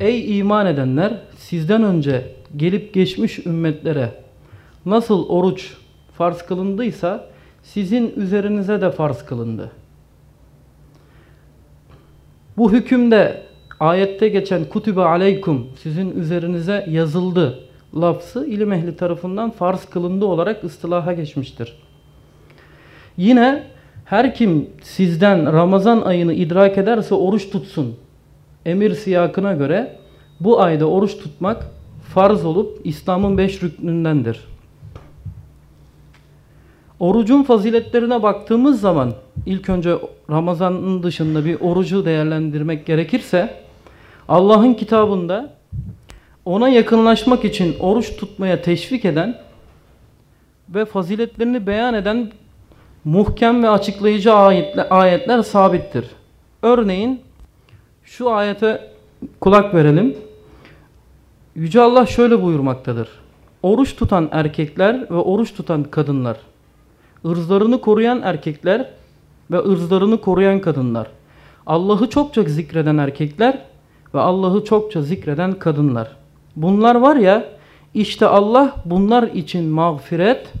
Ey iman edenler sizden önce gelip geçmiş ümmetlere nasıl oruç farz kılındıysa sizin üzerinize de farz kılındı. Bu hükümde ayette geçen kutübe aleykum sizin üzerinize yazıldı lafzı ilim ehli tarafından farz kılındı olarak ıstılaha geçmiştir. Yine her kim sizden Ramazan ayını idrak ederse oruç tutsun. Emir siyakına göre bu ayda oruç tutmak farz olup İslam'ın beş rüknündendir. Orucun faziletlerine baktığımız zaman ilk önce Ramazan'ın dışında bir orucu değerlendirmek gerekirse Allah'ın kitabında ona yakınlaşmak için oruç tutmaya teşvik eden ve faziletlerini beyan eden muhkem ve açıklayıcı ayetler, sabittir. Örneğin şu ayete kulak verelim. Yüce Allah şöyle buyurmaktadır. Oruç tutan erkekler ve oruç tutan kadınlar, ırzlarını koruyan erkekler ve ırzlarını koruyan kadınlar, Allah'ı çokça zikreden erkekler ve Allah'ı çokça zikreden kadınlar. Bunlar var ya, işte Allah bunlar için mağfiret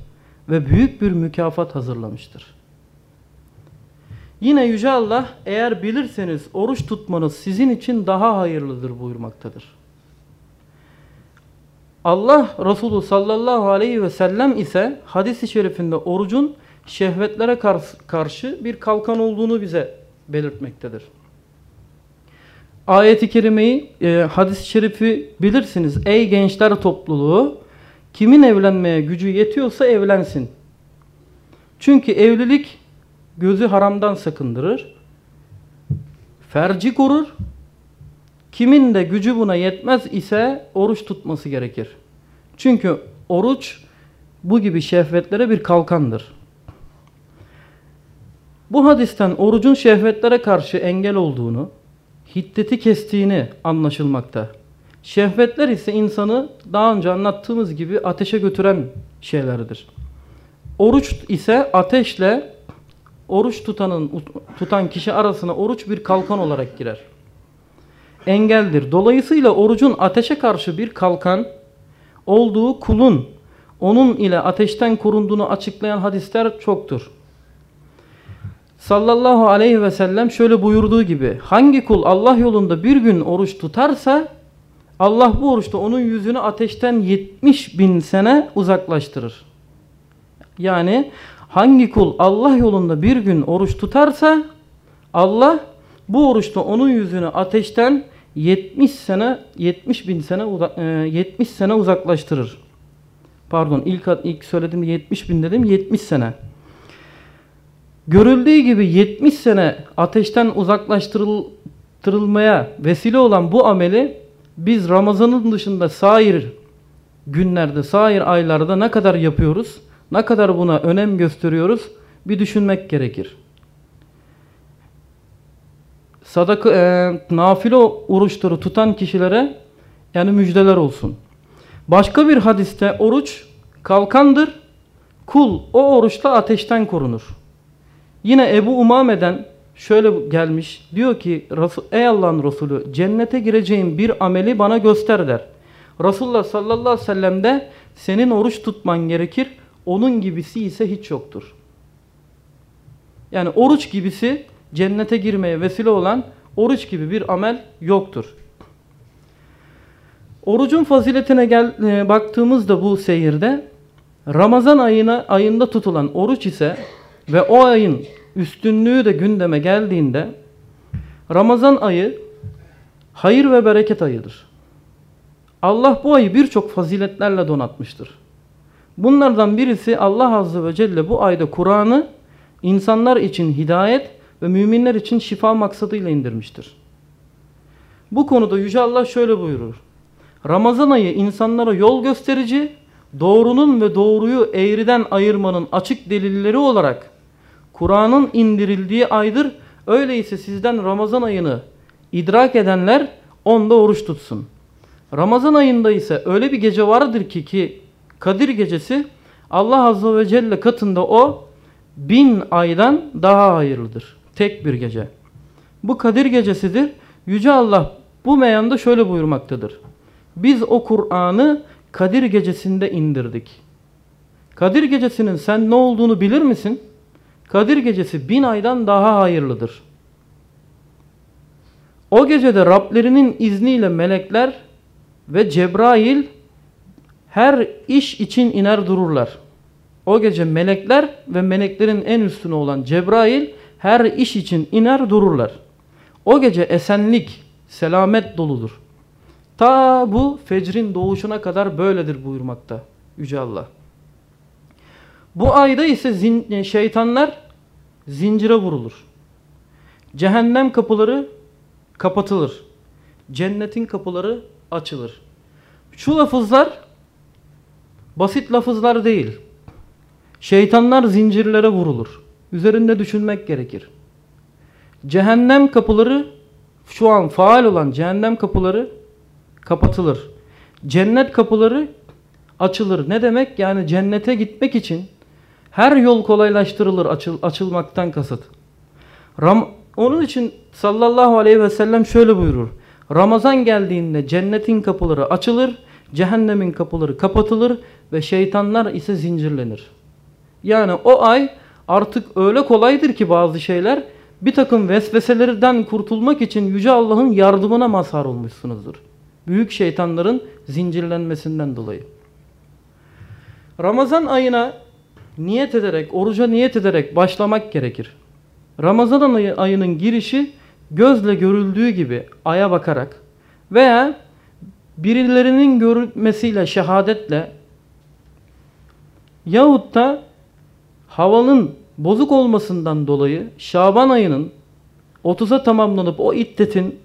ve büyük bir mükafat hazırlamıştır. Yine Yüce Allah eğer bilirseniz oruç tutmanız sizin için daha hayırlıdır buyurmaktadır. Allah Resulü sallallahu aleyhi ve sellem ise hadis-i şerifinde orucun şehvetlere karşı bir kalkan olduğunu bize belirtmektedir. Ayet-i kerimeyi, e, hadis-i şerifi bilirsiniz. Ey gençler topluluğu, kimin evlenmeye gücü yetiyorsa evlensin. Çünkü evlilik gözü haramdan sakındırır. Ferci korur. Kimin de gücü buna yetmez ise oruç tutması gerekir. Çünkü oruç bu gibi şehvetlere bir kalkandır. Bu hadisten orucun şehvetlere karşı engel olduğunu, hiddeti kestiğini anlaşılmakta. Şehvetler ise insanı daha önce anlattığımız gibi ateşe götüren şeylerdir. Oruç ise ateşle oruç tutanın tutan kişi arasına oruç bir kalkan olarak girer. Engeldir. Dolayısıyla orucun ateşe karşı bir kalkan olduğu kulun onun ile ateşten korunduğunu açıklayan hadisler çoktur. Sallallahu aleyhi ve sellem şöyle buyurduğu gibi hangi kul Allah yolunda bir gün oruç tutarsa Allah bu oruçta onun yüzünü ateşten 70 bin sene uzaklaştırır. Yani hangi kul Allah yolunda bir gün oruç tutarsa Allah bu oruçta onun yüzünü ateşten 70 sene 70 bin sene 70 sene uzaklaştırır. Pardon ilk ilk söyledim 70 bin dedim 70 sene. Görüldüğü gibi 70 sene ateşten uzaklaştırılmaya vesile olan bu ameli biz Ramazan'ın dışında sair günlerde, sair aylarda ne kadar yapıyoruz? Ne kadar buna önem gösteriyoruz? Bir düşünmek gerekir. Sadaka, e, nafile oruçları tutan kişilere yani müjdeler olsun. Başka bir hadiste oruç kalkandır. Kul o oruçla ateşten korunur. Yine Ebu Umame'den şöyle gelmiş. Diyor ki ey Allah'ın Resulü cennete gireceğim bir ameli bana göster der. Resulullah sallallahu aleyhi ve sellem de senin oruç tutman gerekir. Onun gibisi ise hiç yoktur. Yani oruç gibisi cennete girmeye vesile olan oruç gibi bir amel yoktur. Orucun faziletine gel, e, baktığımızda bu seyirde Ramazan ayına ayında tutulan oruç ise ve o ayın üstünlüğü de gündeme geldiğinde Ramazan ayı hayır ve bereket ayıdır. Allah bu ayı birçok faziletlerle donatmıştır. Bunlardan birisi Allah Azze ve Celle bu ayda Kur'an'ı insanlar için hidayet ve müminler için şifa maksadıyla indirmiştir. Bu konuda Yüce Allah şöyle buyurur. Ramazan ayı insanlara yol gösterici, doğrunun ve doğruyu eğriden ayırmanın açık delilleri olarak Kur'an'ın indirildiği aydır. Öyleyse sizden Ramazan ayını idrak edenler onda oruç tutsun. Ramazan ayında ise öyle bir gece vardır ki ki Kadir gecesi Allah Azze ve Celle katında o bin aydan daha hayırlıdır. Tek bir gece. Bu Kadir gecesidir. Yüce Allah bu meyanda şöyle buyurmaktadır. Biz o Kur'an'ı Kadir gecesinde indirdik. Kadir gecesinin sen ne olduğunu bilir misin? Kadir gecesi bin aydan daha hayırlıdır. O gecede Rablerinin izniyle melekler ve Cebrail her iş için iner dururlar. O gece melekler ve meleklerin en üstüne olan Cebrail her iş için iner dururlar. O gece esenlik, selamet doludur. Ta bu fecrin doğuşuna kadar böyledir buyurmakta Yüce Allah. Bu ayda ise zin, şeytanlar zincire vurulur. Cehennem kapıları kapatılır. Cennetin kapıları açılır. Şu lafızlar basit lafızlar değil. Şeytanlar zincirlere vurulur. Üzerinde düşünmek gerekir. Cehennem kapıları şu an faal olan cehennem kapıları kapatılır. Cennet kapıları açılır. Ne demek? Yani cennete gitmek için her yol kolaylaştırılır açıl, açılmaktan kasıt. Ram, onun için sallallahu aleyhi ve sellem şöyle buyurur. Ramazan geldiğinde cennetin kapıları açılır, cehennemin kapıları kapatılır ve şeytanlar ise zincirlenir. Yani o ay artık öyle kolaydır ki bazı şeyler bir takım vesveselerden kurtulmak için Yüce Allah'ın yardımına mazhar olmuşsunuzdur. Büyük şeytanların zincirlenmesinden dolayı. Ramazan ayına niyet ederek, oruca niyet ederek başlamak gerekir. Ramazan ayının girişi gözle görüldüğü gibi aya bakarak veya birilerinin görülmesiyle, şehadetle yahut da havanın bozuk olmasından dolayı Şaban ayının 30'a tamamlanıp o iddetin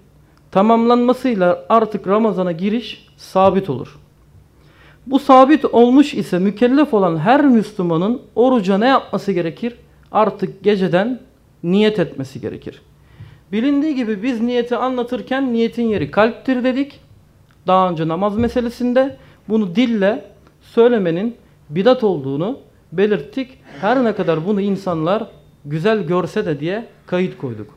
tamamlanmasıyla artık Ramazan'a giriş sabit olur. Bu sabit olmuş ise mükellef olan her Müslümanın oruca ne yapması gerekir? Artık geceden niyet etmesi gerekir. Bilindiği gibi biz niyeti anlatırken niyetin yeri kalptir dedik. Daha önce namaz meselesinde bunu dille söylemenin bidat olduğunu belirttik. Her ne kadar bunu insanlar güzel görse de diye kayıt koyduk.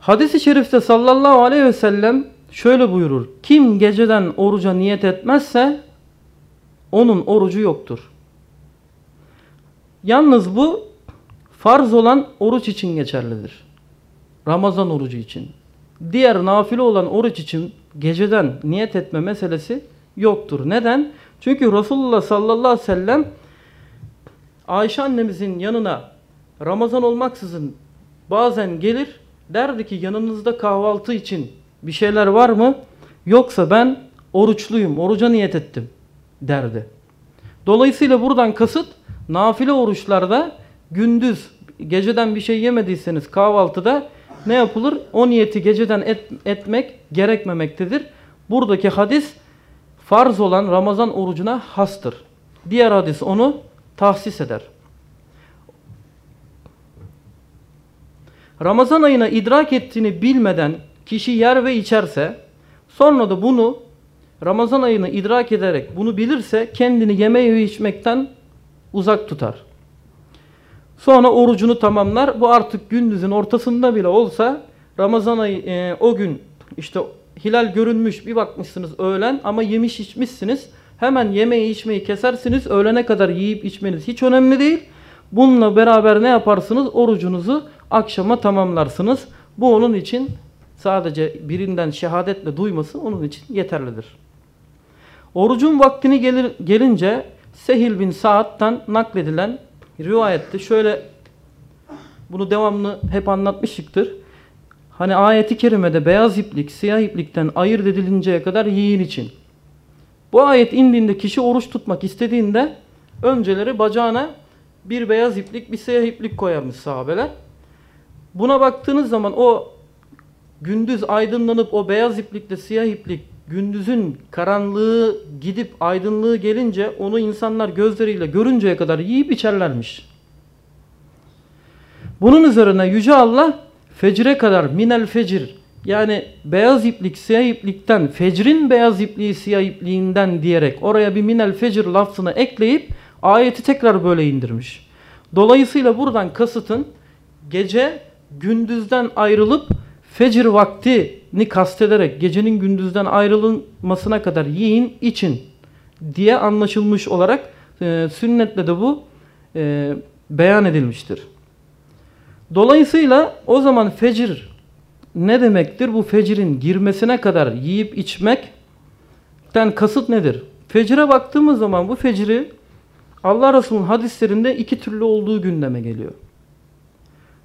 Hadis-i şerifte sallallahu aleyhi ve sellem şöyle buyurur. Kim geceden oruca niyet etmezse onun orucu yoktur. Yalnız bu farz olan oruç için geçerlidir. Ramazan orucu için. Diğer nafile olan oruç için geceden niyet etme meselesi yoktur. Neden? Çünkü Resulullah sallallahu aleyhi ve sellem Ayşe annemizin yanına Ramazan olmaksızın bazen gelir derdi ki yanınızda kahvaltı için bir şeyler var mı? Yoksa ben oruçluyum, oruca niyet ettim derdi. Dolayısıyla buradan kasıt nafile oruçlarda gündüz geceden bir şey yemediyseniz kahvaltıda ne yapılır? O niyeti geceden et, etmek gerekmemektedir. Buradaki hadis farz olan Ramazan orucuna hastır. Diğer hadis onu tahsis eder. Ramazan ayına idrak ettiğini bilmeden kişi yer ve içerse sonra da bunu Ramazan ayını idrak ederek bunu bilirse kendini yeme ve içmekten uzak tutar. Sonra orucunu tamamlar. Bu artık gündüzün ortasında bile olsa Ramazan ayı e, o gün işte hilal görünmüş bir bakmışsınız öğlen ama yemiş içmişsiniz. Hemen yemeği içmeyi kesersiniz. Öğlene kadar yiyip içmeniz hiç önemli değil. Bununla beraber ne yaparsınız? Orucunuzu akşama tamamlarsınız. Bu onun için sadece birinden şehadetle duyması onun için yeterlidir. Orucun vaktini gelir, gelince Sehil bin Sa'd'dan nakledilen rivayette şöyle bunu devamlı hep anlatmışıktır. Hani ayeti kerimede beyaz iplik siyah iplikten ayırt edilinceye kadar yiyin için. Bu ayet indiğinde kişi oruç tutmak istediğinde önceleri bacağına bir beyaz iplik bir siyah iplik koyarmış sahabeler. Buna baktığınız zaman o gündüz aydınlanıp o beyaz iplikle siyah iplik gündüzün karanlığı gidip aydınlığı gelince onu insanlar gözleriyle görünceye kadar yiyip içerlermiş. Bunun üzerine Yüce Allah fecre kadar minel fecir yani beyaz iplik siyah iplikten fecrin beyaz ipliği siyah ipliğinden diyerek oraya bir minel fecir lafzını ekleyip ayeti tekrar böyle indirmiş. Dolayısıyla buradan kasıtın gece gündüzden ayrılıp fecir vaktini kastederek gecenin gündüzden ayrılmasına kadar yiyin için diye anlaşılmış olarak e, sünnetle de bu e, beyan edilmiştir. Dolayısıyla o zaman fecir ne demektir? Bu fecirin girmesine kadar yiyip içmekten kasıt nedir? Fecire baktığımız zaman bu feciri Allah Resulü'nün hadislerinde iki türlü olduğu gündeme geliyor.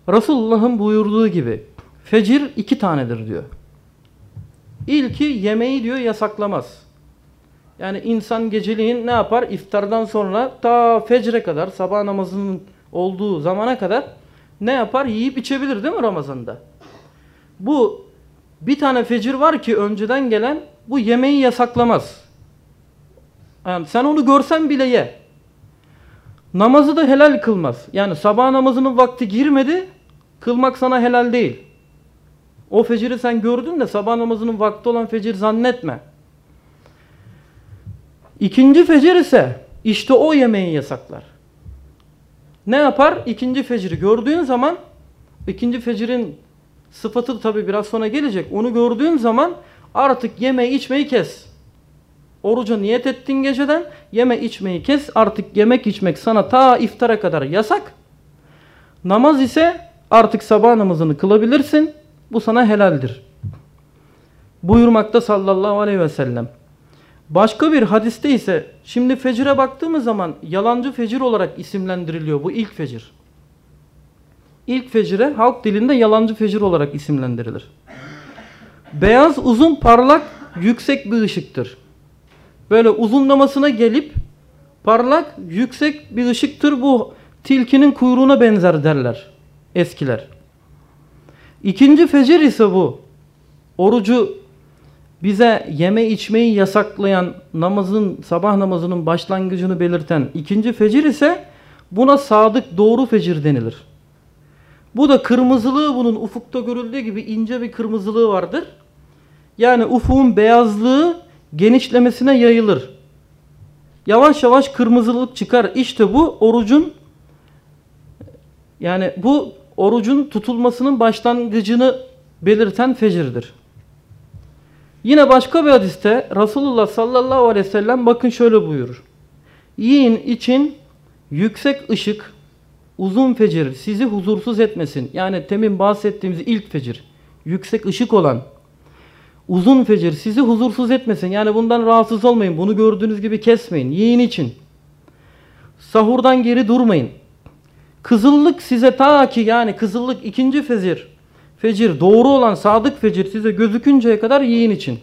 Resulullah'ın buyurduğu gibi fecir iki tanedir diyor. İlki yemeği diyor yasaklamaz. Yani insan geceliğin ne yapar? İftardan sonra ta fecre kadar sabah namazının olduğu zamana kadar ne yapar? Yiyip içebilir değil mi Ramazan'da? Bu bir tane fecir var ki önceden gelen bu yemeği yasaklamaz. Yani sen onu görsen bile ye. Namazı da helal kılmaz. Yani sabah namazının vakti girmedi, kılmak sana helal değil. O feciri sen gördün de sabah namazının vakti olan fecir zannetme. İkinci fecir ise işte o yemeği yasaklar. Ne yapar? İkinci feciri gördüğün zaman ikinci fecirin sıfatı tabi biraz sonra gelecek. Onu gördüğün zaman artık yeme içmeyi kes. Oruca niyet ettin geceden yeme içmeyi kes. Artık yemek içmek sana ta iftara kadar yasak. Namaz ise artık sabah namazını kılabilirsin. Bu sana helaldir. Buyurmakta sallallahu aleyhi ve sellem. Başka bir hadiste ise şimdi fecire baktığımız zaman yalancı fecir olarak isimlendiriliyor bu ilk fecir. İlk fecire halk dilinde yalancı fecir olarak isimlendirilir. Beyaz, uzun, parlak, yüksek bir ışıktır. Böyle uzunlamasına gelip parlak, yüksek bir ışıktır. Bu tilkinin kuyruğuna benzer derler eskiler. İkinci fecir ise bu. Orucu bize yeme içmeyi yasaklayan namazın sabah namazının başlangıcını belirten ikinci fecir ise buna sadık doğru fecir denilir. Bu da kırmızılığı bunun ufukta görüldüğü gibi ince bir kırmızılığı vardır. Yani ufuğun beyazlığı genişlemesine yayılır. Yavaş yavaş kırmızılık çıkar. İşte bu orucun yani bu orucun tutulmasının başlangıcını belirten fecirdir. Yine başka bir hadiste Resulullah sallallahu aleyhi ve sellem bakın şöyle buyurur. Yiyin için yüksek ışık, uzun fecir sizi huzursuz etmesin. Yani temin bahsettiğimiz ilk fecir. Yüksek ışık olan uzun fecir sizi huzursuz etmesin. Yani bundan rahatsız olmayın. Bunu gördüğünüz gibi kesmeyin. Yiyin için. Sahurdan geri durmayın. Kızıllık size ta ki yani kızıllık ikinci fecir. Fecir doğru olan sadık fecir size gözükünceye kadar yiyin için.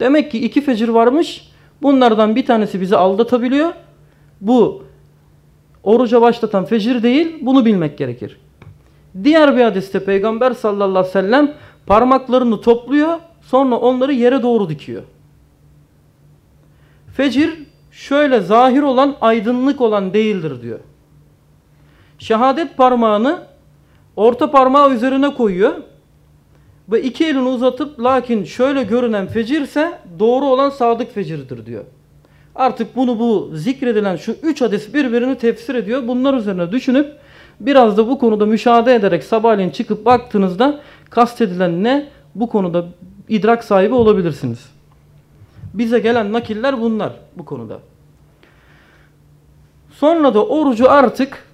Demek ki iki fecir varmış. Bunlardan bir tanesi bizi aldatabiliyor. Bu oruca başlatan fecir değil. Bunu bilmek gerekir. Diğer bir hadiste Peygamber sallallahu aleyhi ve sellem parmaklarını topluyor. Sonra onları yere doğru dikiyor. Fecir şöyle zahir olan aydınlık olan değildir diyor. Şehadet parmağını orta parmağı üzerine koyuyor. Ve iki elini uzatıp lakin şöyle görünen fecirse doğru olan sadık fecirdir diyor. Artık bunu bu zikredilen şu üç hadis birbirini tefsir ediyor. Bunlar üzerine düşünüp biraz da bu konuda müşahede ederek sabahleyin çıkıp baktığınızda kastedilen ne bu konuda idrak sahibi olabilirsiniz. Bize gelen nakiller bunlar bu konuda. Sonra da orucu artık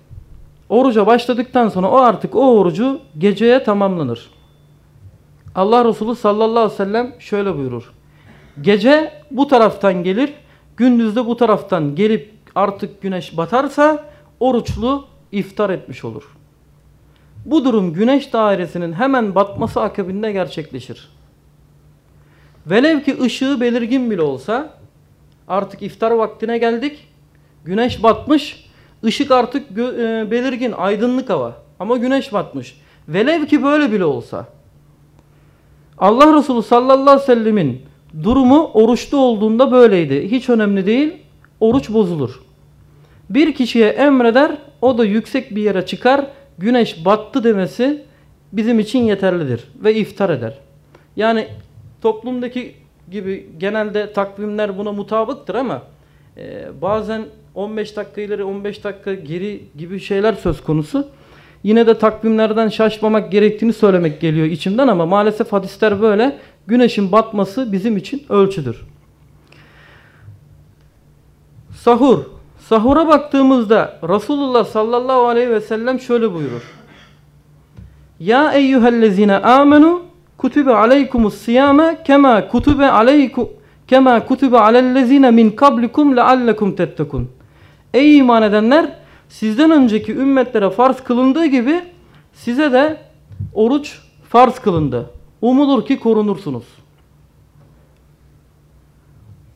oruca başladıktan sonra o artık o orucu geceye tamamlanır. Allah Resulü sallallahu aleyhi ve sellem şöyle buyurur. Gece bu taraftan gelir, gündüzde bu taraftan gelip artık güneş batarsa oruçlu iftar etmiş olur. Bu durum güneş dairesinin hemen batması akabinde gerçekleşir. Velev ki ışığı belirgin bile olsa artık iftar vaktine geldik. Güneş batmış. Işık artık e, belirgin, aydınlık hava. Ama güneş batmış. Velev ki böyle bile olsa. Allah Resulü sallallahu aleyhi ve sellemin durumu oruçlu olduğunda böyleydi. Hiç önemli değil. Oruç bozulur. Bir kişiye emreder, o da yüksek bir yere çıkar, güneş battı demesi bizim için yeterlidir ve iftar eder. Yani toplumdaki gibi genelde takvimler buna mutabıktır ama e, bazen 15 dakika ileri 15 dakika geri gibi şeyler söz konusu. Yine de takvimlerden şaşmamak gerektiğini söylemek geliyor içimden ama maalesef hadisler böyle. Güneşin batması bizim için ölçüdür. Sahur. Sahura baktığımızda Resulullah sallallahu aleyhi ve sellem şöyle buyurur. Ya eyyühellezine amenu kutibe aleykumus siyame kema kutibe aleykum kema kutibe alellezine min kablikum leallekum tettekun. Ey iman edenler sizden önceki ümmetlere farz kılındığı gibi size de oruç farz kılındı. Umulur ki korunursunuz.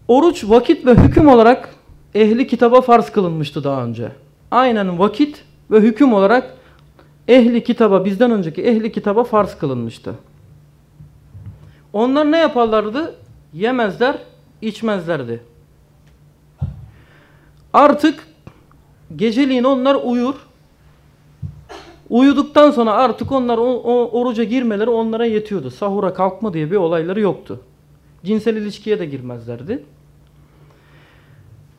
Oruç vakit ve hüküm olarak ehli kitaba farz kılınmıştı daha önce. Aynen vakit ve hüküm olarak ehli kitaba bizden önceki ehli kitaba farz kılınmıştı. Onlar ne yaparlardı? Yemezler, içmezlerdi. Artık geceliğin onlar uyur. Uyuduktan sonra artık onlar o, o, oruca girmeleri onlara yetiyordu. Sahura kalkma diye bir olayları yoktu. Cinsel ilişkiye de girmezlerdi.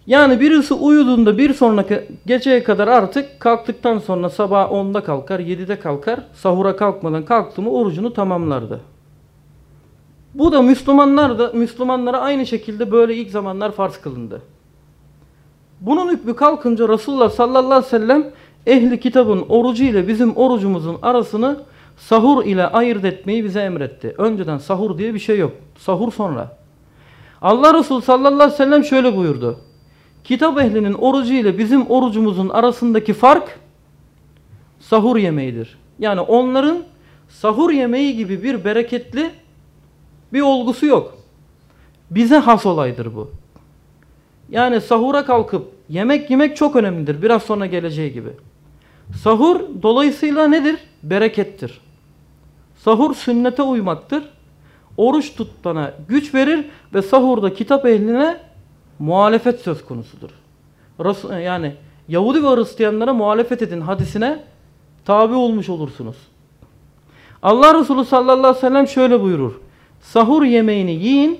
Yani birisi uyuduğunda bir sonraki geceye kadar artık kalktıktan sonra sabah 10'da kalkar, 7'de kalkar. Sahura kalkmadan kalktı mı orucunu tamamlardı. Bu da Müslümanlar da Müslümanlara aynı şekilde böyle ilk zamanlar farz kılındı. Bunun hükmü kalkınca Resulullah sallallahu aleyhi ve sellem ehli kitabın orucu ile bizim orucumuzun arasını sahur ile ayırt etmeyi bize emretti. Önceden sahur diye bir şey yok. Sahur sonra. Allah Resulü sallallahu aleyhi ve sellem şöyle buyurdu. Kitap ehlinin orucu ile bizim orucumuzun arasındaki fark sahur yemeğidir. Yani onların sahur yemeği gibi bir bereketli bir olgusu yok. Bize has olaydır bu. Yani sahura kalkıp yemek yemek çok önemlidir. Biraz sonra geleceği gibi. Sahur dolayısıyla nedir? Berekettir. Sahur sünnete uymaktır. Oruç tutana güç verir ve sahurda kitap ehline muhalefet söz konusudur. Yani Yahudi ve Hristiyanlara muhalefet edin hadisine tabi olmuş olursunuz. Allah Resulü sallallahu aleyhi ve sellem şöyle buyurur. Sahur yemeğini yiyin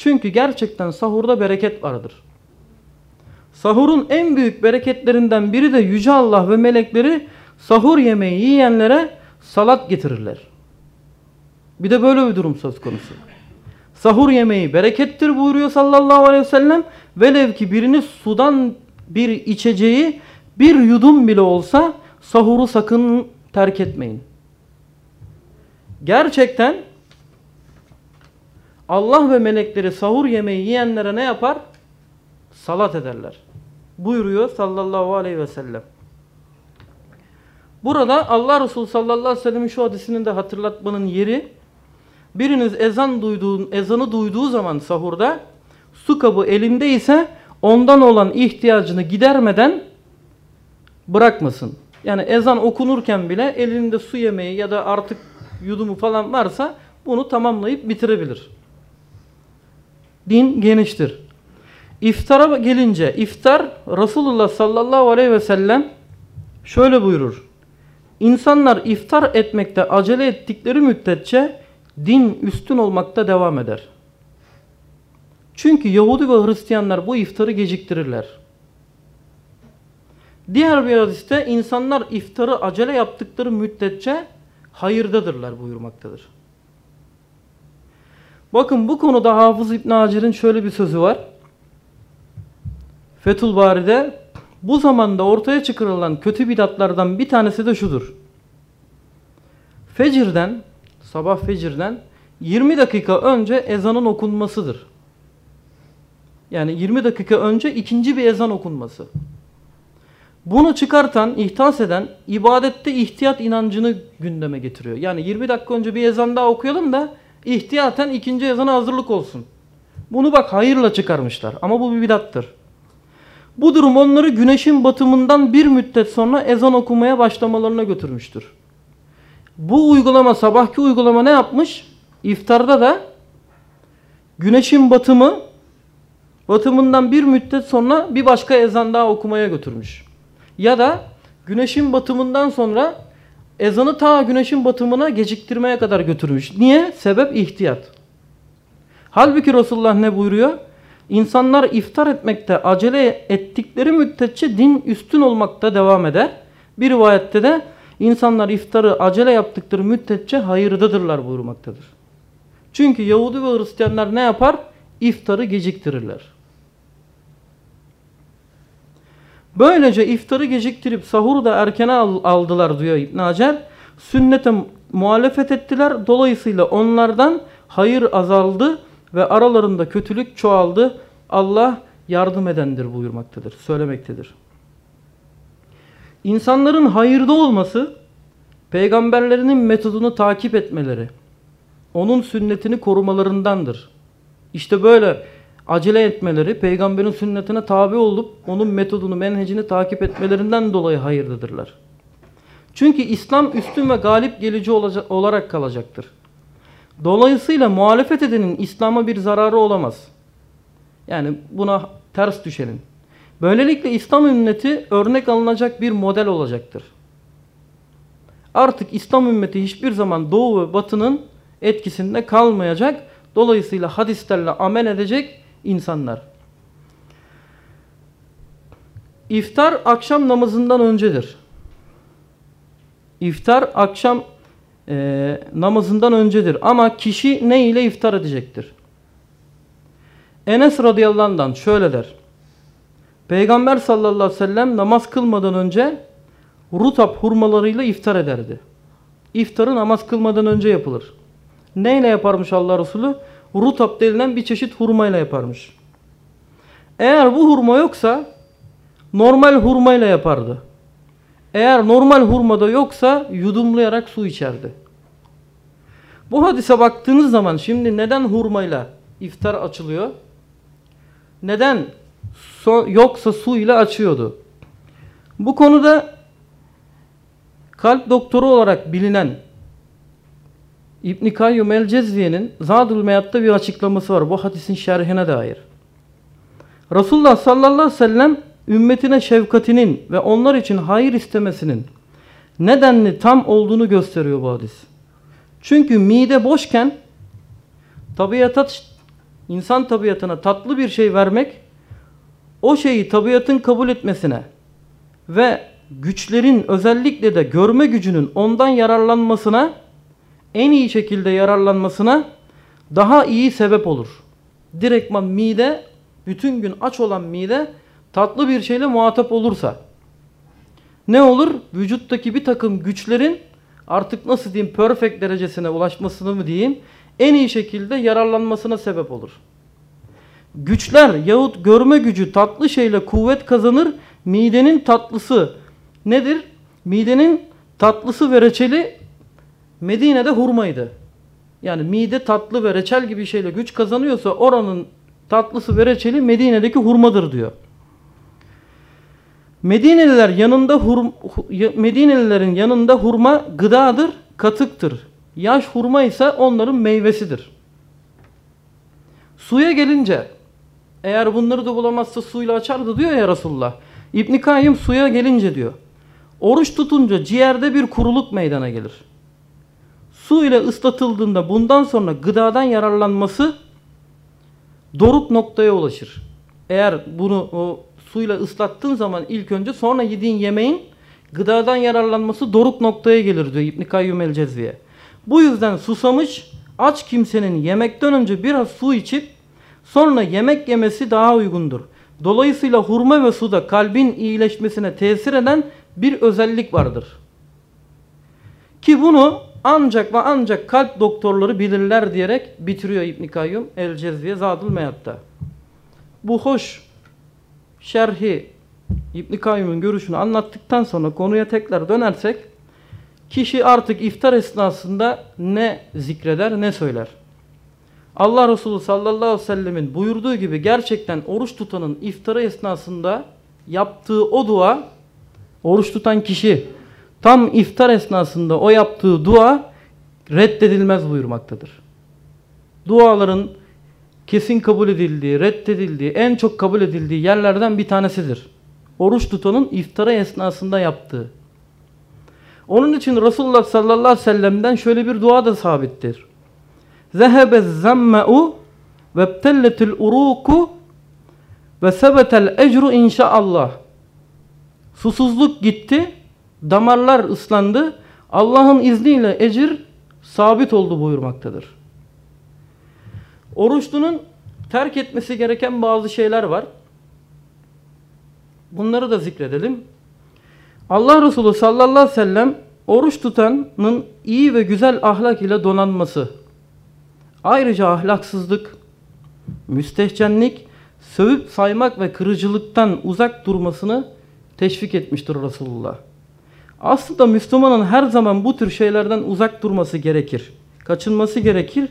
çünkü gerçekten sahurda bereket vardır. Sahurun en büyük bereketlerinden biri de Yüce Allah ve melekleri sahur yemeği yiyenlere salat getirirler. Bir de böyle bir durum söz konusu. Sahur yemeği berekettir buyuruyor sallallahu aleyhi ve sellem. Velev ki birini sudan bir içeceği bir yudum bile olsa sahuru sakın terk etmeyin. Gerçekten Allah ve melekleri sahur yemeği yiyenlere ne yapar? Salat ederler. Buyuruyor sallallahu aleyhi ve sellem. Burada Allah Resulü sallallahu aleyhi ve sellemin şu hadisinin de hatırlatmanın yeri biriniz ezan duyduğun, ezanı duyduğu zaman sahurda su kabı elinde ise ondan olan ihtiyacını gidermeden bırakmasın. Yani ezan okunurken bile elinde su yemeği ya da artık yudumu falan varsa bunu tamamlayıp bitirebilir. Din geniştir. İftara gelince iftar Resulullah sallallahu aleyhi ve sellem şöyle buyurur. İnsanlar iftar etmekte acele ettikleri müddetçe din üstün olmakta devam eder. Çünkü Yahudi ve Hristiyanlar bu iftarı geciktirirler. Diğer bir hadiste insanlar iftarı acele yaptıkları müddetçe hayırdadırlar buyurmaktadır. Bakın bu konuda Hafız İbn Hacer'in şöyle bir sözü var. Fethül Bari'de bu zamanda ortaya çıkarılan kötü bidatlardan bir tanesi de şudur. Fecirden, sabah fecirden 20 dakika önce ezanın okunmasıdır. Yani 20 dakika önce ikinci bir ezan okunması. Bunu çıkartan, ihtas eden ibadette ihtiyat inancını gündeme getiriyor. Yani 20 dakika önce bir ezan daha okuyalım da ihtiyaten ikinci ezana hazırlık olsun. Bunu bak hayırla çıkarmışlar ama bu bir bidattır. Bu durum onları güneşin batımından bir müddet sonra ezan okumaya başlamalarına götürmüştür. Bu uygulama, sabahki uygulama ne yapmış? iftarda da güneşin batımı batımından bir müddet sonra bir başka ezan daha okumaya götürmüş. Ya da güneşin batımından sonra ezanı ta güneşin batımına geciktirmeye kadar götürmüş. Niye? Sebep ihtiyat. Halbuki Resulullah ne buyuruyor? İnsanlar iftar etmekte acele ettikleri müddetçe din üstün olmakta devam eder. Bir rivayette de insanlar iftarı acele yaptıkları müddetçe hayırdadırlar buyurmaktadır. Çünkü Yahudi ve Hristiyanlar ne yapar? İftarı geciktirirler. Böylece iftarı geciktirip sahuru da erkene aldılar diyor İbn Hacer. Sünnete muhalefet ettiler. Dolayısıyla onlardan hayır azaldı ve aralarında kötülük çoğaldı. Allah yardım edendir buyurmaktadır, söylemektedir. İnsanların hayırda olması, peygamberlerinin metodunu takip etmeleri, onun sünnetini korumalarındandır. İşte böyle acele etmeleri, peygamberin sünnetine tabi olup onun metodunu, menhecini takip etmelerinden dolayı hayırlıdırlar. Çünkü İslam üstün ve galip gelici olarak kalacaktır. Dolayısıyla muhalefet edenin İslam'a bir zararı olamaz. Yani buna ters düşenin. Böylelikle İslam ümmeti örnek alınacak bir model olacaktır. Artık İslam ümmeti hiçbir zaman Doğu ve Batı'nın etkisinde kalmayacak. Dolayısıyla hadislerle amel edecek insanlar. İftar akşam namazından öncedir. İftar akşam e, namazından öncedir. Ama kişi ne ile iftar edecektir? Enes radıyallahu anh şöyle der. Peygamber sallallahu aleyhi ve sellem namaz kılmadan önce rutap hurmalarıyla iftar ederdi. İftarı namaz kılmadan önce yapılır. Neyle yaparmış Allah Resulü? Rutap denilen bir çeşit hurmayla yaparmış. Eğer bu hurma yoksa normal hurmayla yapardı. Eğer normal hurmada yoksa yudumlayarak su içerdi. Bu hadise baktığınız zaman şimdi neden hurmayla iftar açılıyor? Neden so yoksa su ile açıyordu? Bu konuda kalp doktoru olarak bilinen İbn Kayyum el-Cezviye'nin Zadül Meyat'ta bir açıklaması var bu hadisin şerhine dair. Resulullah sallallahu aleyhi ve sellem ümmetine şefkatinin ve onlar için hayır istemesinin nedenli tam olduğunu gösteriyor bu hadis. Çünkü mide boşken tabiata, insan tabiatına tatlı bir şey vermek o şeyi tabiatın kabul etmesine ve güçlerin özellikle de görme gücünün ondan yararlanmasına en iyi şekilde yararlanmasına daha iyi sebep olur. Direktman mide bütün gün aç olan mide tatlı bir şeyle muhatap olursa ne olur? Vücuttaki bir takım güçlerin artık nasıl diyeyim perfect derecesine ulaşmasını mı diyeyim en iyi şekilde yararlanmasına sebep olur. Güçler yahut görme gücü tatlı şeyle kuvvet kazanır. Midenin tatlısı nedir? Midenin tatlısı ve reçeli Medine'de hurmaydı. Yani mide tatlı ve reçel gibi şeyle güç kazanıyorsa oranın tatlısı ve reçeli Medine'deki hurmadır diyor. Medineliler yanında hurma, Medinelilerin yanında hurma gıdadır, katıktır. Yaş hurma ise onların meyvesidir. Suya gelince eğer bunları da bulamazsa suyla açardı diyor ya Resulullah. İbn Kayyım suya gelince diyor. Oruç tutunca ciğerde bir kuruluk meydana gelir. Su ile ıslatıldığında bundan sonra gıdadan yararlanması doruk noktaya ulaşır. Eğer bunu o suyla ıslattığın zaman ilk önce sonra yediğin yemeğin gıdadan yararlanması doruk noktaya gelir diyor İbn Kayyum el Cezviye. Bu yüzden susamış aç kimsenin yemekten önce biraz su içip sonra yemek yemesi daha uygundur. Dolayısıyla hurma ve suda kalbin iyileşmesine tesir eden bir özellik vardır. Ki bunu ancak ve ancak kalp doktorları bilirler diyerek bitiriyor İbn Kayyum El Cezviye Zadul Meyat'ta. Bu hoş şerhi İbn Kayyum'un görüşünü anlattıktan sonra konuya tekrar dönersek kişi artık iftar esnasında ne zikreder ne söyler. Allah Resulü sallallahu aleyhi ve sellemin buyurduğu gibi gerçekten oruç tutanın iftarı esnasında yaptığı o dua oruç tutan kişi tam iftar esnasında o yaptığı dua reddedilmez buyurmaktadır. duaların kesin kabul edildiği, reddedildiği, en çok kabul edildiği yerlerden bir tanesidir. Oruç tutanın iftara esnasında yaptığı. Onun için Resulullah sallallahu aleyhi ve sellem'den şöyle bir dua da sabittir. Zehebe zemmeu ve btelletil uruku ve sebetel ecru inşaallah. Susuzluk gitti, damarlar ıslandı. Allah'ın izniyle ecir sabit oldu buyurmaktadır. Oruçlunun terk etmesi gereken bazı şeyler var. Bunları da zikredelim. Allah Resulü sallallahu aleyhi ve sellem oruç tutanın iyi ve güzel ahlak ile donanması. Ayrıca ahlaksızlık, müstehcenlik, sövüp saymak ve kırıcılıktan uzak durmasını teşvik etmiştir Resulullah. Aslında Müslümanın her zaman bu tür şeylerden uzak durması gerekir. Kaçınması gerekir.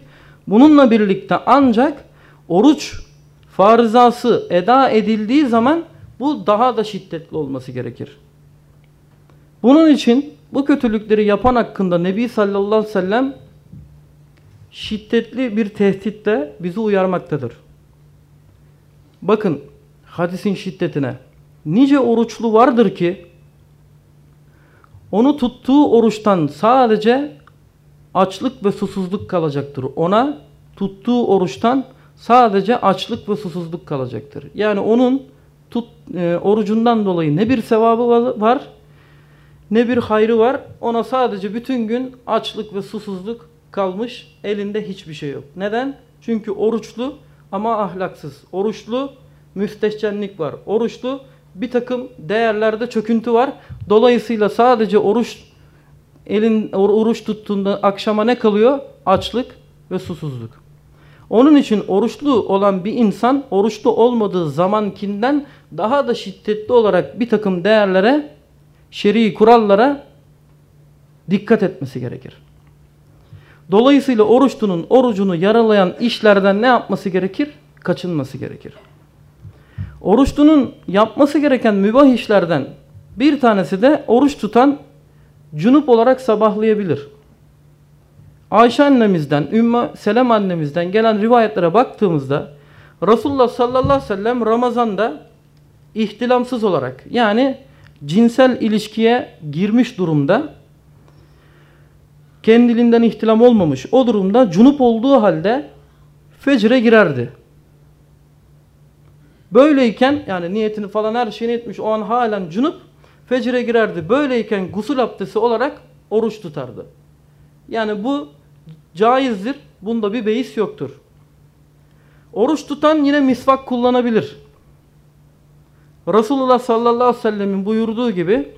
Bununla birlikte ancak oruç farizası eda edildiği zaman bu daha da şiddetli olması gerekir. Bunun için bu kötülükleri yapan hakkında Nebi sallallahu aleyhi ve sellem şiddetli bir tehditle bizi uyarmaktadır. Bakın hadisin şiddetine. Nice oruçlu vardır ki onu tuttuğu oruçtan sadece açlık ve susuzluk kalacaktır. Ona tuttuğu oruçtan sadece açlık ve susuzluk kalacaktır. Yani onun tut, e, orucundan dolayı ne bir sevabı var ne bir hayrı var. Ona sadece bütün gün açlık ve susuzluk kalmış. Elinde hiçbir şey yok. Neden? Çünkü oruçlu ama ahlaksız. Oruçlu müstehcenlik var. Oruçlu bir takım değerlerde çöküntü var. Dolayısıyla sadece oruç elin oruç tuttuğunda akşama ne kalıyor? Açlık ve susuzluk. Onun için oruçlu olan bir insan oruçlu olmadığı zamankinden daha da şiddetli olarak bir takım değerlere, şer'i kurallara dikkat etmesi gerekir. Dolayısıyla oruçlunun orucunu yaralayan işlerden ne yapması gerekir? Kaçınması gerekir. Oruçlunun yapması gereken mübah işlerden bir tanesi de oruç tutan cunup olarak sabahlayabilir. Ayşe annemizden, Ümmü Selem annemizden gelen rivayetlere baktığımızda Resulullah sallallahu aleyhi ve sellem Ramazan'da ihtilamsız olarak yani cinsel ilişkiye girmiş durumda kendiliğinden ihtilam olmamış o durumda cunup olduğu halde fecre girerdi. Böyleyken yani niyetini falan her şeyini etmiş o an halen cunup fecre girerdi. Böyleyken gusül abdesti olarak oruç tutardı. Yani bu caizdir. Bunda bir beis yoktur. Oruç tutan yine misvak kullanabilir. Resulullah sallallahu aleyhi ve sellemin buyurduğu gibi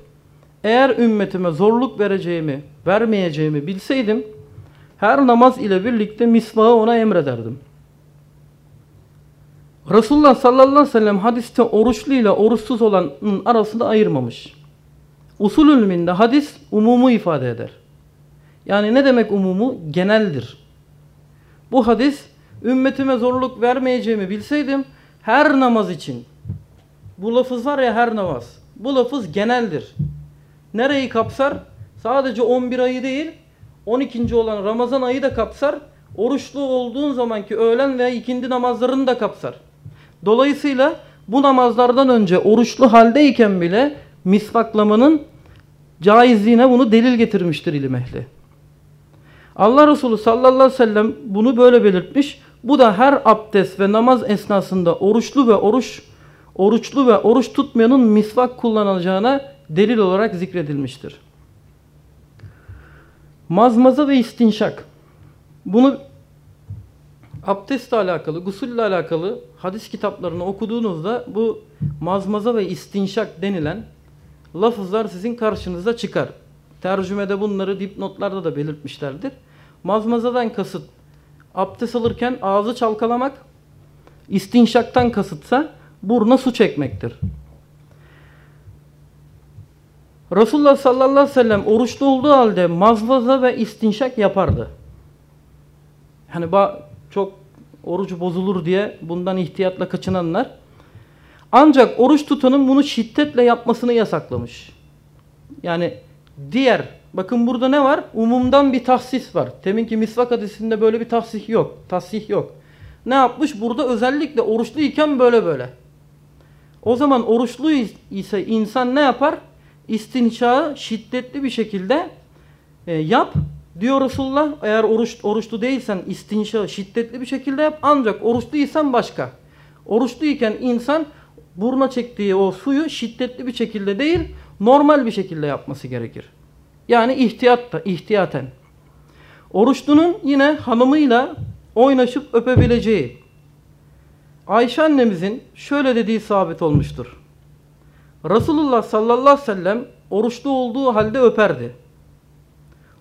eğer ümmetime zorluk vereceğimi, vermeyeceğimi bilseydim her namaz ile birlikte misvağı ona emrederdim. Resulullah sallallahu aleyhi ve sellem hadiste oruçlu ile oruçsuz olanın arasında ayırmamış. Usul ilminde hadis umumu ifade eder. Yani ne demek umumu? Geneldir. Bu hadis ümmetime zorluk vermeyeceğimi bilseydim her namaz için bu lafız var ya her namaz. Bu lafız geneldir. Nereyi kapsar? Sadece 11 ayı değil 12. olan Ramazan ayı da kapsar. Oruçlu olduğun zamanki öğlen veya ikindi namazlarını da kapsar. Dolayısıyla bu namazlardan önce oruçlu haldeyken bile misvaklamanın caizliğine bunu delil getirmiştir ilim ehli. Allah Resulü sallallahu aleyhi ve sellem bunu böyle belirtmiş. Bu da her abdest ve namaz esnasında oruçlu ve oruç oruçlu ve oruç tutmayanın misvak kullanılacağına delil olarak zikredilmiştir. Mazmaza ve istinşak. Bunu abdestle alakalı, gusülle alakalı hadis kitaplarını okuduğunuzda bu mazmaza ve istinşak denilen lafızlar sizin karşınıza çıkar. Tercümede bunları dipnotlarda da belirtmişlerdir. Mazmazadan kasıt abdest alırken ağzı çalkalamak, istinşaktan kasıtsa buruna su çekmektir. Resulullah sallallahu aleyhi ve sellem oruçlu olduğu halde mazmaza ve istinşak yapardı. Hani çok orucu bozulur diye bundan ihtiyatla kaçınanlar. Ancak oruç tutanın bunu şiddetle yapmasını yasaklamış. Yani diğer bakın burada ne var? Umumdan bir tahsis var. Teminki misvak hadisinde böyle bir tahsih yok. Tahsih yok. Ne yapmış? Burada özellikle oruçlu iken böyle böyle. O zaman oruçlu ise insan ne yapar? İstinşağı şiddetli bir şekilde e, yap diyor Resulullah. Eğer oruç, oruçlu değilsen istinşağı şiddetli bir şekilde yap. Ancak oruçluysan başka. Oruçluyken insan buruna çektiği o suyu şiddetli bir şekilde değil normal bir şekilde yapması gerekir. Yani ihtiyat da, ihtiyaten. Oruçlunun yine hanımıyla oynaşıp öpebileceği. Ayşe annemizin şöyle dediği sabit olmuştur. Resulullah sallallahu aleyhi ve sellem oruçlu olduğu halde öperdi.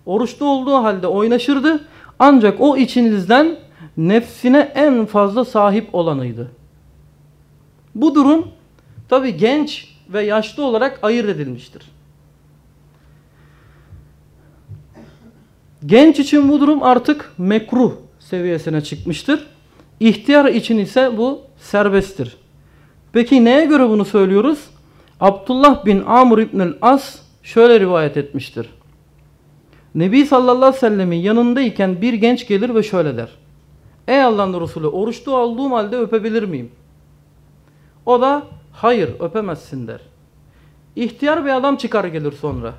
Oruçlu olduğu halde oynaşırdı. Ancak o içinizden nefsine en fazla sahip olanıydı. Bu durum tabi genç ve yaşlı olarak ayırt edilmiştir. Genç için bu durum artık mekruh seviyesine çıkmıştır. İhtiyar için ise bu serbesttir. Peki neye göre bunu söylüyoruz? Abdullah bin Amr İbnül As şöyle rivayet etmiştir. Nebi sallallahu aleyhi ve sellemin yanındayken bir genç gelir ve şöyle der. Ey Allah'ın Resulü oruçlu olduğum halde öpebilir miyim? O da hayır öpemezsin der. İhtiyar bir adam çıkar gelir sonra.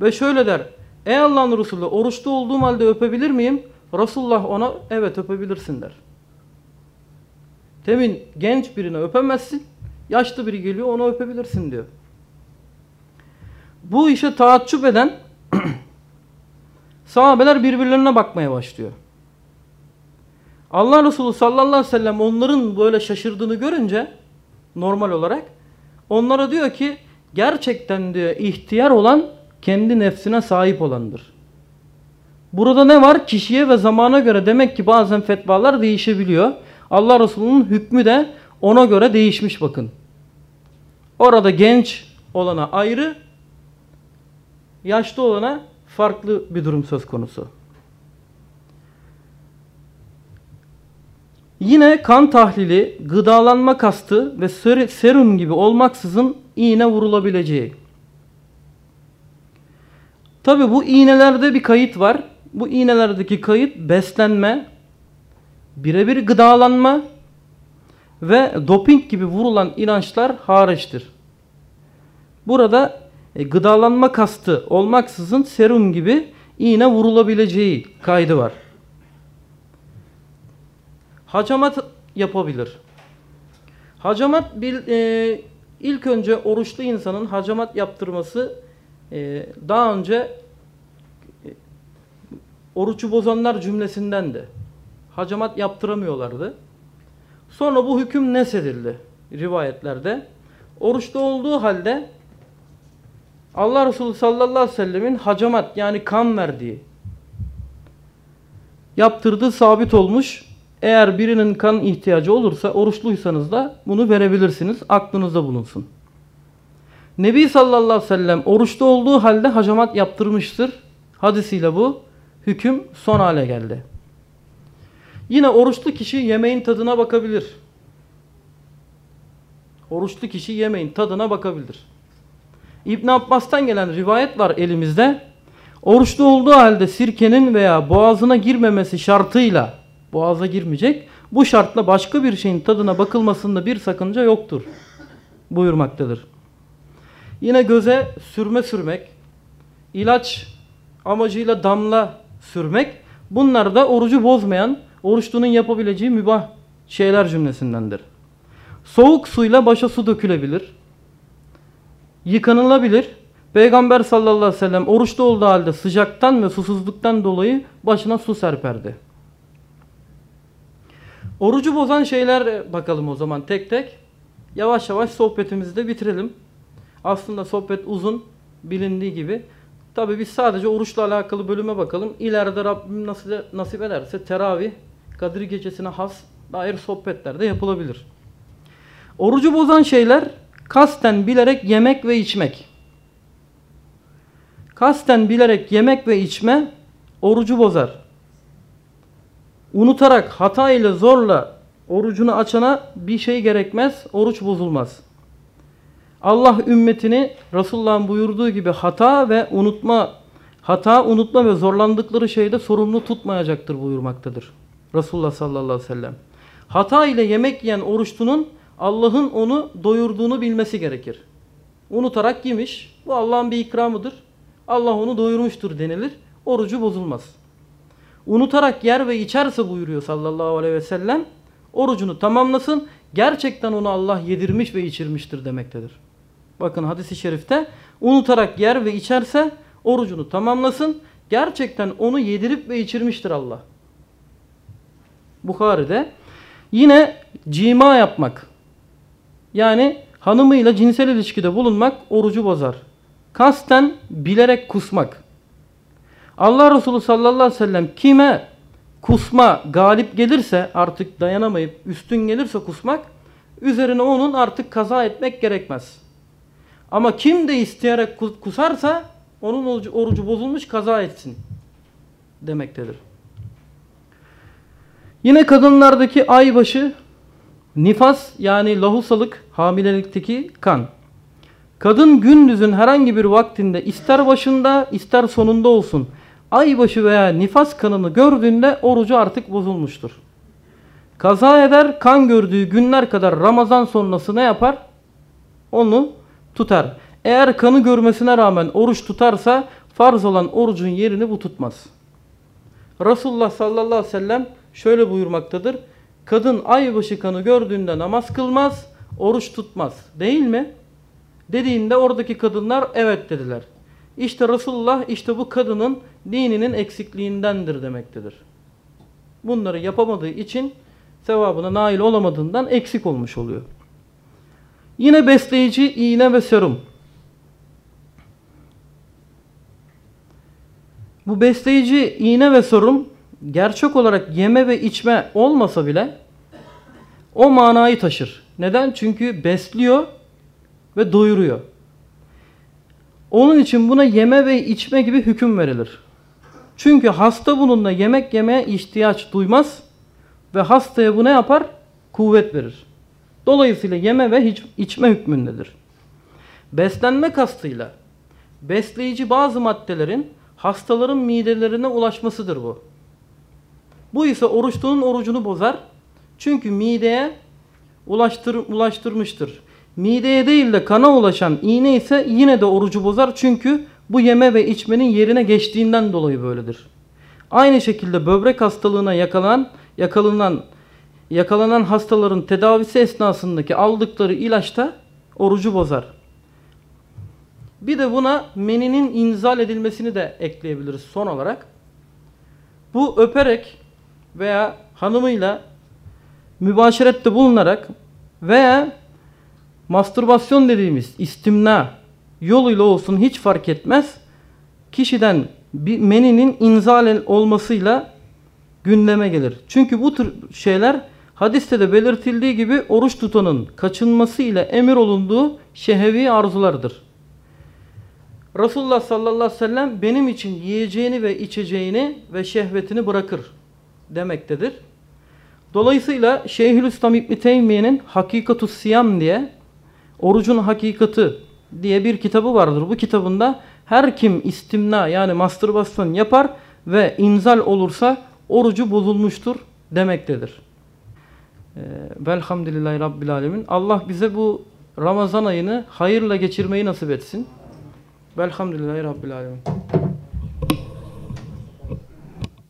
Ve şöyle der. Ey Allah'ın Resulü oruçlu olduğum halde öpebilir miyim? Resulullah ona evet öpebilirsin der. Temin genç birini öpemezsin. Yaşlı biri geliyor onu öpebilirsin diyor. Bu işe taaccüp eden sahabeler birbirlerine bakmaya başlıyor. Allah Resulü sallallahu aleyhi ve sellem onların böyle şaşırdığını görünce normal olarak onlara diyor ki gerçekten diyor ihtiyar olan kendi nefsine sahip olandır. Burada ne var? Kişiye ve zamana göre demek ki bazen fetvalar değişebiliyor. Allah Resulü'nün hükmü de ona göre değişmiş bakın. Orada genç olana ayrı, yaşlı olana farklı bir durum söz konusu. Yine kan tahlili, gıdalanma kastı ve serum gibi olmaksızın iğne vurulabileceği. Tabi bu iğnelerde bir kayıt var. Bu iğnelerdeki kayıt beslenme, birebir gıdalanma ve doping gibi vurulan inançlar hariçtir. Burada e, gıdalanma kastı olmaksızın serum gibi iğne vurulabileceği kaydı var. Hacamat yapabilir. Hacamat bir, e, ilk önce oruçlu insanın hacamat yaptırması e, daha önce e, orucu bozanlar cümlesindendi. Hacamat yaptıramıyorlardı. Sonra bu hüküm nesedildi rivayetlerde. Oruçlu olduğu halde Allah Resulü sallallahu aleyhi ve sellemin hacamat yani kan verdiği yaptırdığı sabit olmuş. Eğer birinin kan ihtiyacı olursa oruçluysanız da bunu verebilirsiniz. Aklınızda bulunsun. Nebi sallallahu aleyhi ve sellem oruçlu olduğu halde hacamat yaptırmıştır. Hadisiyle bu hüküm son hale geldi. Yine oruçlu kişi yemeğin tadına bakabilir. Oruçlu kişi yemeğin tadına bakabilir. İbn Abbas'tan gelen rivayet var elimizde. Oruçlu olduğu halde sirkenin veya boğazına girmemesi şartıyla boğaza girmeyecek. Bu şartla başka bir şeyin tadına bakılmasında bir sakınca yoktur. Buyurmaktadır. Yine göze sürme sürmek, ilaç amacıyla damla sürmek bunlar da orucu bozmayan, oruçlunun yapabileceği mübah şeyler cümlesindendir. Soğuk suyla başa su dökülebilir. Yıkanılabilir. Peygamber sallallahu aleyhi ve sellem oruçlu olduğu halde sıcaktan ve susuzluktan dolayı başına su serperdi. Orucu bozan şeyler bakalım o zaman tek tek. Yavaş yavaş sohbetimizi de bitirelim. Aslında sohbet uzun bilindiği gibi. Tabi biz sadece oruçla alakalı bölüme bakalım. İleride Rabbim nasıl nasip ederse teravih, Kadir gecesine has dair sohbetler de yapılabilir. Orucu bozan şeyler kasten bilerek yemek ve içmek. Kasten bilerek yemek ve içme orucu bozar. Unutarak hata ile zorla orucunu açana bir şey gerekmez, oruç bozulmaz. Allah ümmetini Resulullah'ın buyurduğu gibi hata ve unutma hata, unutma ve zorlandıkları şeyde sorumlu tutmayacaktır buyurmaktadır. Resulullah sallallahu aleyhi ve sellem. Hata ile yemek yiyen oruçlunun Allah'ın onu doyurduğunu bilmesi gerekir. Unutarak yemiş. Bu Allah'ın bir ikramıdır. Allah onu doyurmuştur denilir. Orucu bozulmaz. Unutarak yer ve içerse buyuruyor sallallahu aleyhi ve sellem. Orucunu tamamlasın. Gerçekten onu Allah yedirmiş ve içirmiştir demektedir. Bakın hadisi şerifte unutarak yer ve içerse orucunu tamamlasın. Gerçekten onu yedirip ve içirmiştir Allah. Bukhari'de yine cima yapmak. Yani hanımıyla cinsel ilişkide bulunmak orucu bozar. Kasten bilerek kusmak. Allah Resulü sallallahu aleyhi ve sellem kime kusma galip gelirse artık dayanamayıp üstün gelirse kusmak üzerine onun artık kaza etmek gerekmez. Ama kim de isteyerek kusarsa onun orucu bozulmuş kaza etsin demektedir. Yine kadınlardaki aybaşı nifas yani lahusalık hamilelikteki kan. Kadın gündüzün herhangi bir vaktinde ister başında ister sonunda olsun aybaşı veya nifas kanını gördüğünde orucu artık bozulmuştur. Kaza eder kan gördüğü günler kadar Ramazan sonrası ne yapar? Onu tutar. Eğer kanı görmesine rağmen oruç tutarsa farz olan orucun yerini bu tutmaz. Resulullah sallallahu aleyhi ve sellem şöyle buyurmaktadır. Kadın aybaşı kanı gördüğünde namaz kılmaz, oruç tutmaz. Değil mi? Dediğinde oradaki kadınlar evet dediler. İşte Resulullah işte bu kadının dininin eksikliğindendir demektedir. Bunları yapamadığı için sevabına nail olamadığından eksik olmuş oluyor. Yine besleyici iğne ve serum. Bu besleyici iğne ve serum gerçek olarak yeme ve içme olmasa bile o manayı taşır. Neden? Çünkü besliyor ve doyuruyor. Onun için buna yeme ve içme gibi hüküm verilir. Çünkü hasta bununla yemek yemeye ihtiyaç duymaz ve hastaya bu ne yapar? Kuvvet verir. Dolayısıyla yeme ve içme hükmündedir. Beslenme kastıyla besleyici bazı maddelerin hastaların midelerine ulaşmasıdır bu. Bu ise oruçluğun orucunu bozar. Çünkü mideye ulaştır, ulaştırmıştır. Mideye değil de kana ulaşan iğne ise yine de orucu bozar. Çünkü bu yeme ve içmenin yerine geçtiğinden dolayı böyledir. Aynı şekilde böbrek hastalığına yakalanan, yakalanan, yakalanan hastaların tedavisi esnasındaki aldıkları ilaçta orucu bozar. Bir de buna meninin inzal edilmesini de ekleyebiliriz son olarak. Bu öperek veya hanımıyla mübaşerette bulunarak veya mastürbasyon dediğimiz istimna yoluyla olsun hiç fark etmez. Kişiden bir meninin inzal olmasıyla gündeme gelir. Çünkü bu tür şeyler hadiste de belirtildiği gibi oruç tutanın kaçınması ile emir olunduğu şehevi arzulardır. Resulullah sallallahu aleyhi ve sellem benim için yiyeceğini ve içeceğini ve şehvetini bırakır demektedir. Dolayısıyla Şeyhülislam İbni Teymiye'nin Hakikatus Siyam diye Orucun Hakikati diye bir kitabı vardır. Bu kitabında her kim istimna yani mastürbasyon yapar ve inzal olursa orucu bozulmuştur demektedir. Ee, velhamdülillahi Rabbil Alemin. Allah bize bu Ramazan ayını hayırla geçirmeyi nasip etsin. Velhamdülillahi Rabbil Alemin.